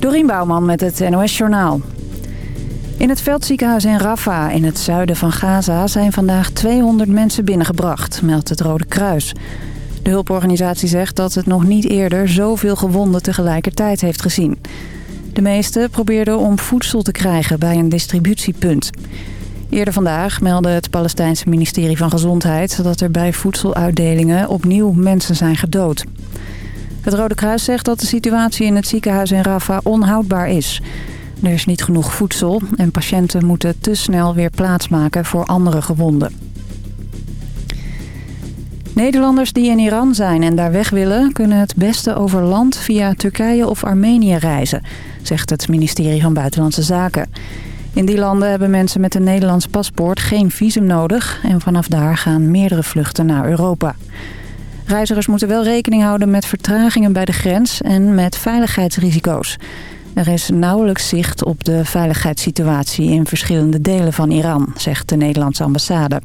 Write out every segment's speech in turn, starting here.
Dorien Bouwman met het NOS Journaal. In het veldziekenhuis in Rafah in het zuiden van Gaza zijn vandaag 200 mensen binnengebracht, meldt het Rode Kruis. De hulporganisatie zegt dat het nog niet eerder zoveel gewonden tegelijkertijd heeft gezien. De meesten probeerden om voedsel te krijgen bij een distributiepunt. Eerder vandaag meldde het Palestijnse ministerie van Gezondheid... dat er bij voedseluitdelingen opnieuw mensen zijn gedood. Het Rode Kruis zegt dat de situatie in het ziekenhuis in Rafah onhoudbaar is. Er is niet genoeg voedsel en patiënten moeten te snel weer plaatsmaken voor andere gewonden. Nederlanders die in Iran zijn en daar weg willen... kunnen het beste over land via Turkije of Armenië reizen... zegt het ministerie van Buitenlandse Zaken. In die landen hebben mensen met een Nederlands paspoort geen visum nodig... en vanaf daar gaan meerdere vluchten naar Europa. Reizigers moeten wel rekening houden met vertragingen bij de grens... en met veiligheidsrisico's. Er is nauwelijks zicht op de veiligheidssituatie in verschillende delen van Iran... zegt de Nederlandse ambassade.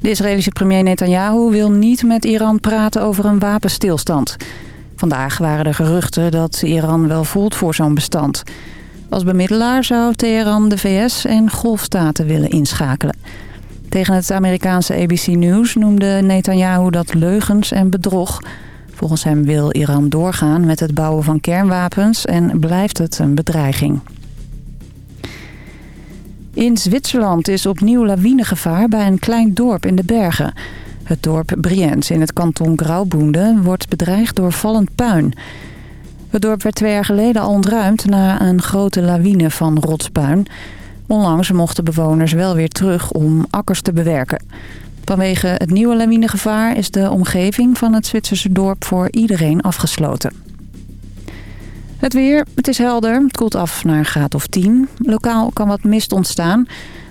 De Israëlische premier Netanyahu wil niet met Iran praten over een wapenstilstand. Vandaag waren er geruchten dat Iran wel voelt voor zo'n bestand. Als bemiddelaar zou Teheran de VS en golfstaten willen inschakelen. Tegen het Amerikaanse ABC News noemde Netanyahu dat leugens en bedrog. Volgens hem wil Iran doorgaan met het bouwen van kernwapens en blijft het een bedreiging. In Zwitserland is opnieuw lawinegevaar bij een klein dorp in de bergen. Het dorp Brienz in het kanton Grauboende wordt bedreigd door vallend puin. Het dorp werd twee jaar geleden al ontruimd na een grote lawine van rotspuin. Onlangs mochten bewoners wel weer terug om akkers te bewerken. Vanwege het nieuwe lawinegevaar is de omgeving van het Zwitserse dorp voor iedereen afgesloten. Het weer, het is helder, het koelt af naar graad of 10. Lokaal kan wat mist ontstaan.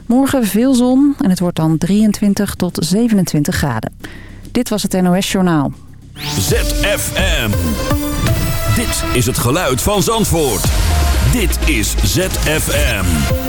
Morgen veel zon en het wordt dan 23 tot 27 graden. Dit was het NOS Journaal. ZFM. Dit is het geluid van Zandvoort. Dit is ZFM.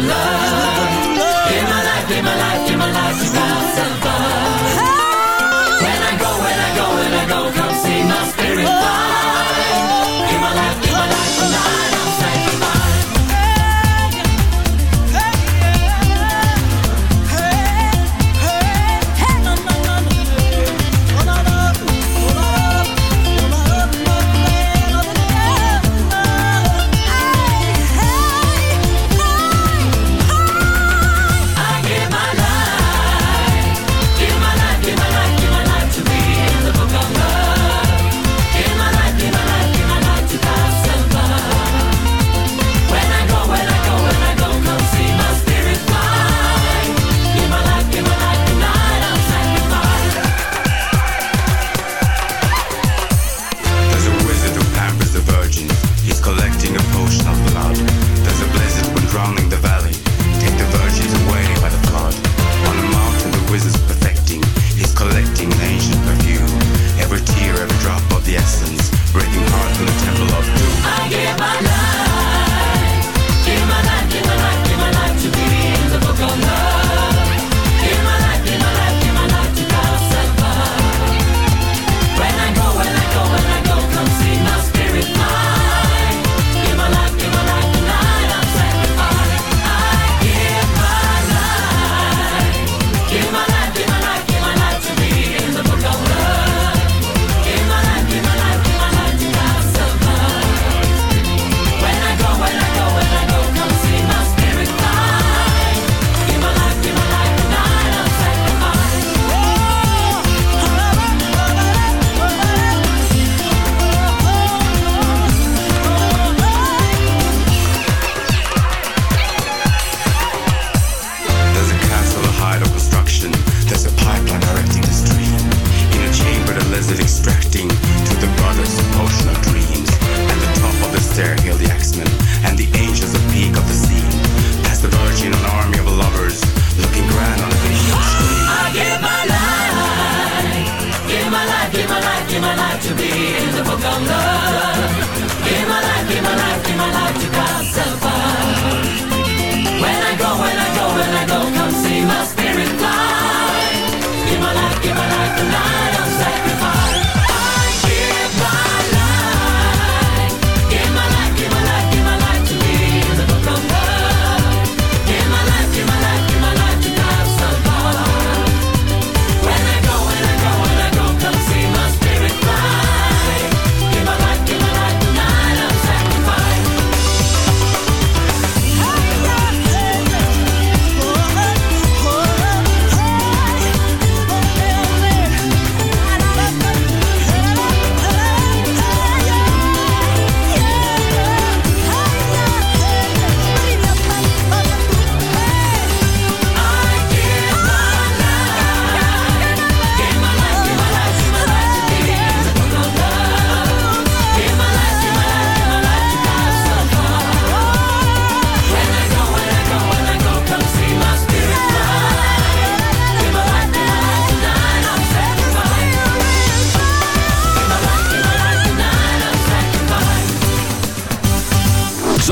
love. Give my life, give my life.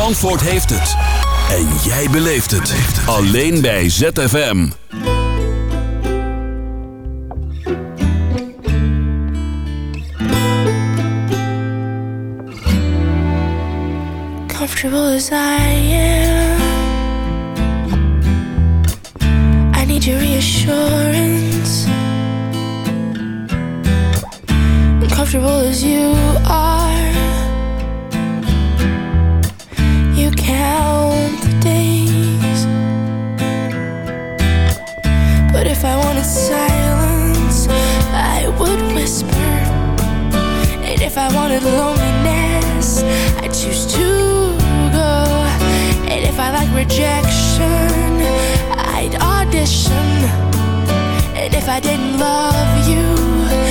Zandvoort heeft het. En jij beleeft het. Alleen bij ZFM. Comfortable as I am I need your reassurance Comfortable as you are if I wanted loneliness, I'd choose to go. And if I like rejection, I'd audition. And if I didn't love you,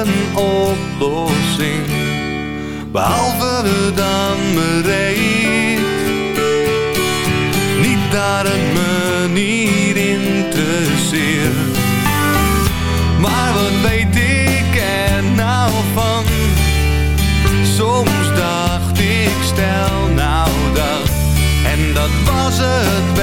een oplossing, behalve dan bereid. Niet daar een manier interesseert, maar wat weet ik er nou van? Soms dacht ik, stel nou dat, en dat was het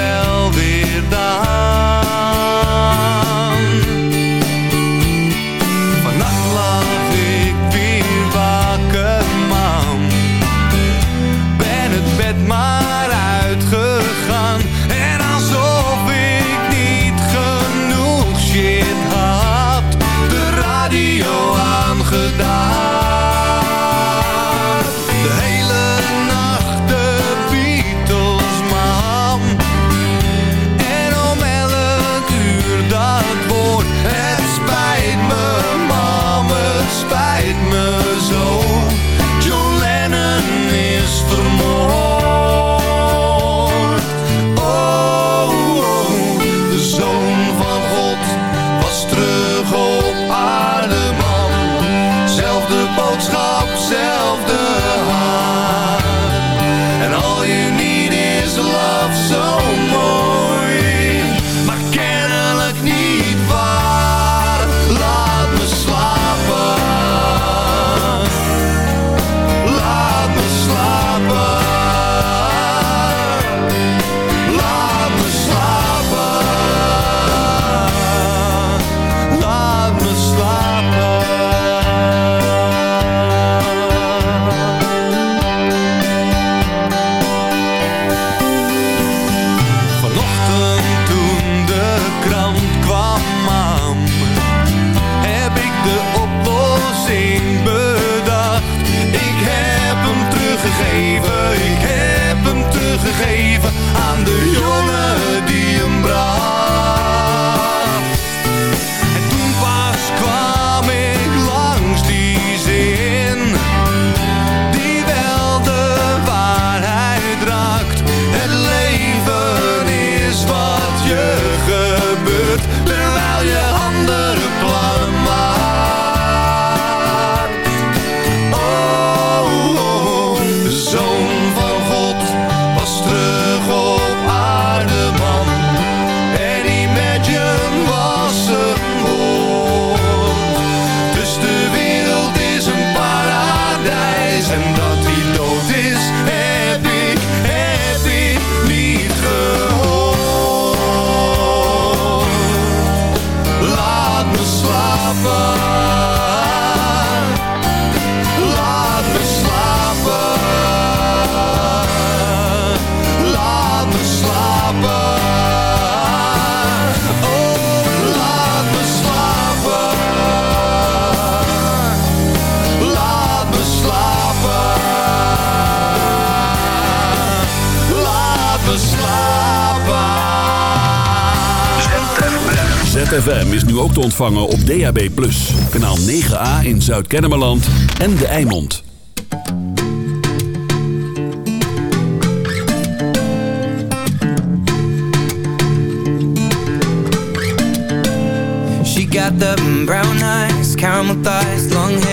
ook te ontvangen op DAB+. Kanaal 9A in Zuid-Kennemerland en De Eimond. She got the brown eyes, caramel thighs, long hair,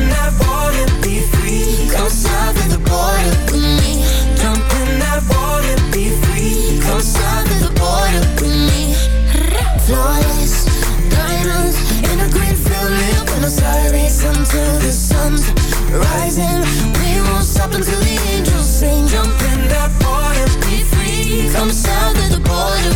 We won't stop until the angels sing. Jump in that be free Come south of the border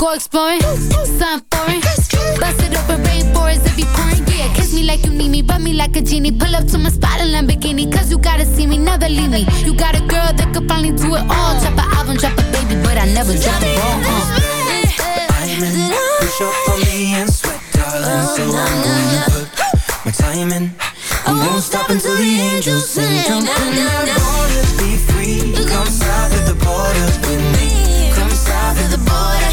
Uh, go exploring, something foreign. Bust it open, rainforest if you pouring. Yeah, kiss me like you need me, rub me like a genie. Pull up to my spot in Lamborghini, cause you gotta see me, never leave me. You got a girl that could finally do it all. Drop an album, drop a baby, but I never drop a ball. Uh. I'm in Push up on me and sweat, darling So I'm gonna put my time in I won't stop until the angels sing Jump in that water, be free Come south of the border with me Come south of the Border,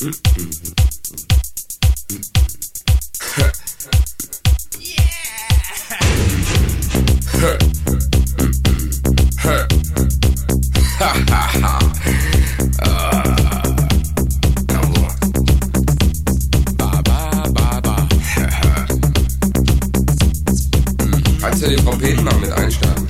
Kannst du den Trompeten mal mit einstarten?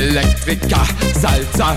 Elektriker, Salzer.